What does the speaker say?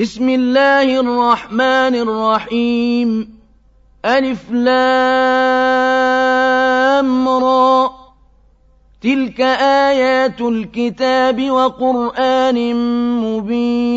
بسم الله الرحمن الرحيم. ألف لام را. تلك آيات الكتاب وقرآن مبين.